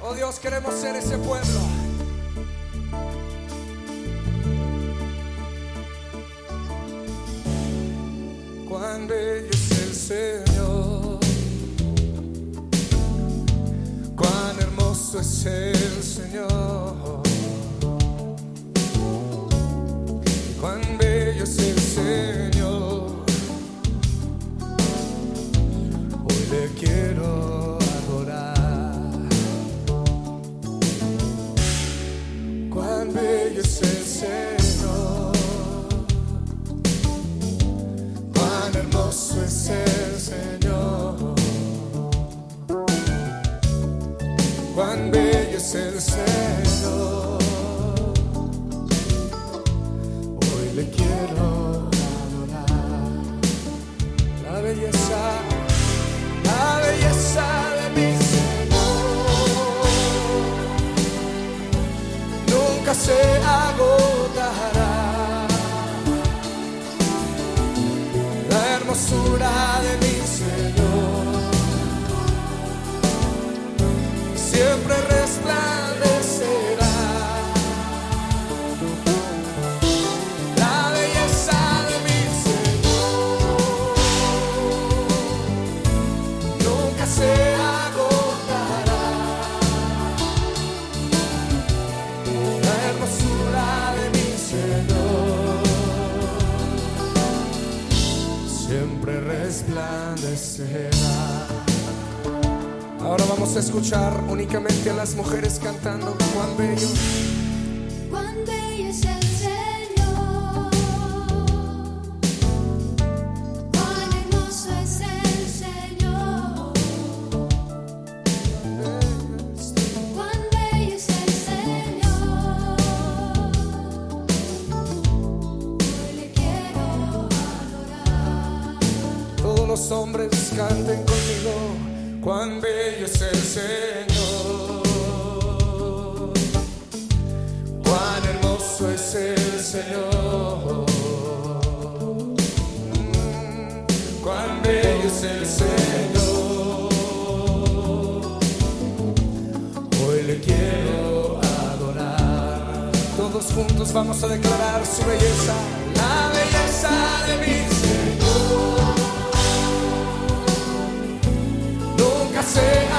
Oh Dios, queremos ser ese pueblo. Cuán bello es el Señor. Cuán hermoso es el Señor. Cuán bello es el Señor. Hoy le quiero adorar. La belleza, la belleza de mi Señor. Nunca se agotará. Siempre resplandecerá. La belleza de mi Señor nunca se agotará. La hermosura de mi Señor siempre resplandecerá. Ahora vamos a escuchar únicamente a las mujeres cantando cuán bello. Cuán bello es el Señor, cuán hermoso es el Señor, cuán bello es el Señor. Hoy le quiero adorar. Todos los hombres canten conmigo, cuán bello es el Señor, cuán hermoso es el Señor, cuán bello es el Señor. Hoy le quiero adorar. Todos juntos vamos a declarar su belleza, la belleza de mi Nunca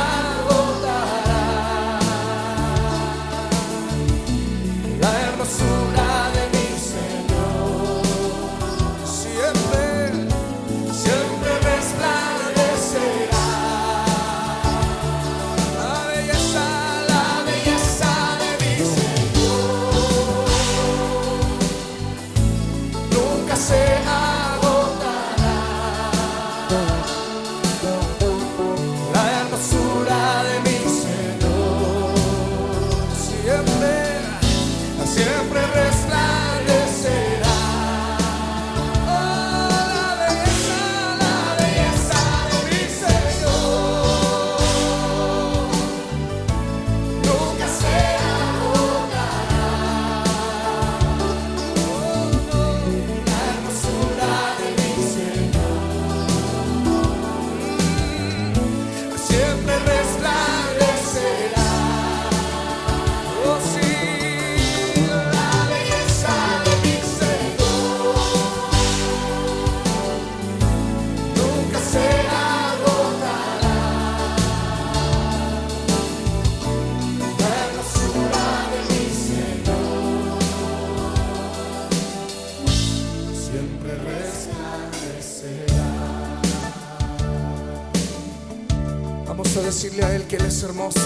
decirle a Él que Él es hermoso.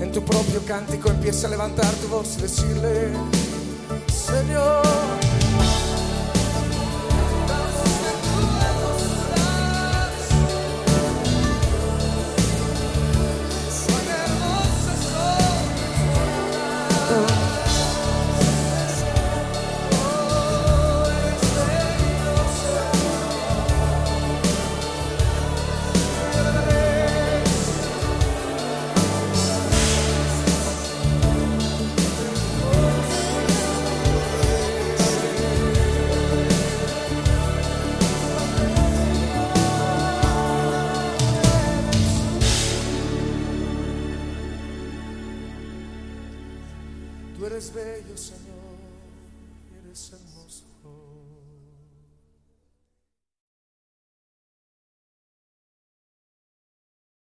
En tu propio cántico empieza a levantar tu voz y decirle, Señor. Eres bello, Señor. Eres santo.